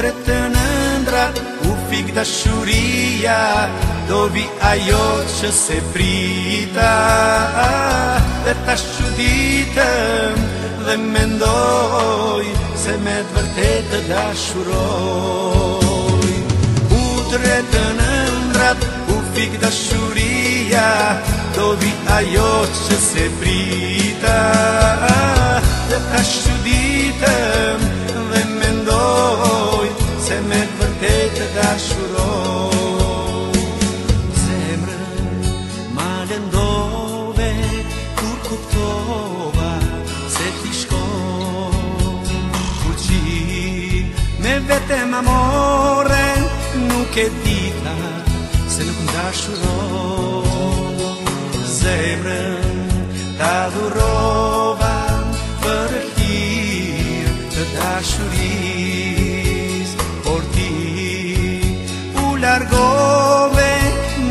tre të nëndra U fik dashuria Do vi ajo që se frita Dhe ta shuditëm Dhe mendoj Se me të vërtet të dashuroj U tre të nëndra U fik dashuria Do vi ajo që se frita tem amore Nuk e dita se nuk nda shuro Zemrën ta durova Për hirë të dashuris Por ti u largove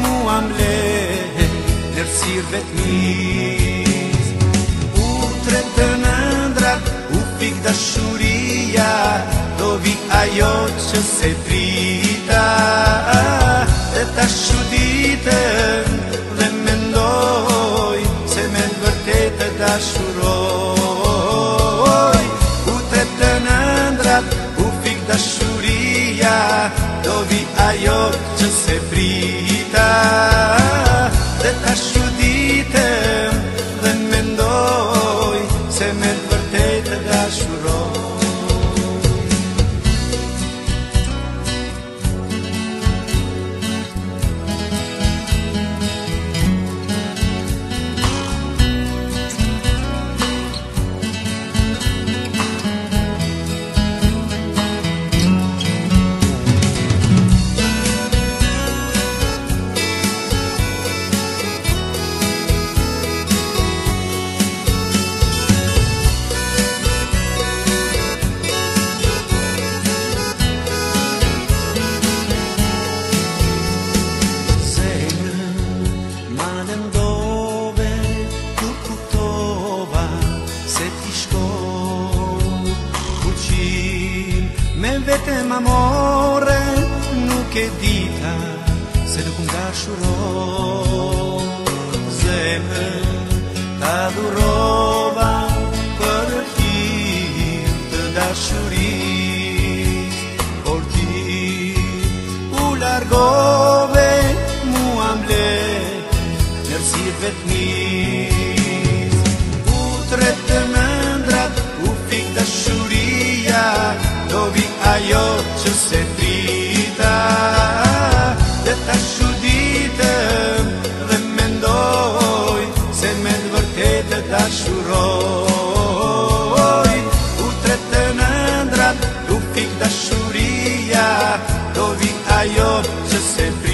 Mu am le nërësir vetmis U tretë nëndrat u pik dashuris që se frita. Dhe ta shuditën dhe mendoj Se me në vërtetë ta shuroj U të të nëndrat, u fik të shuria Do vi ajo që se frita. Dhe ta shuditën Vetëm amore, nuk e dita Se nuk nga shuro Zeme, ta duroba Kërë kirtë nga shuro se trita Dhe ta shuditëm dhe mendoj Se me të vërtetë ta shuroj U tretë ndrat, u fik dashuria Do vi ajo që se trita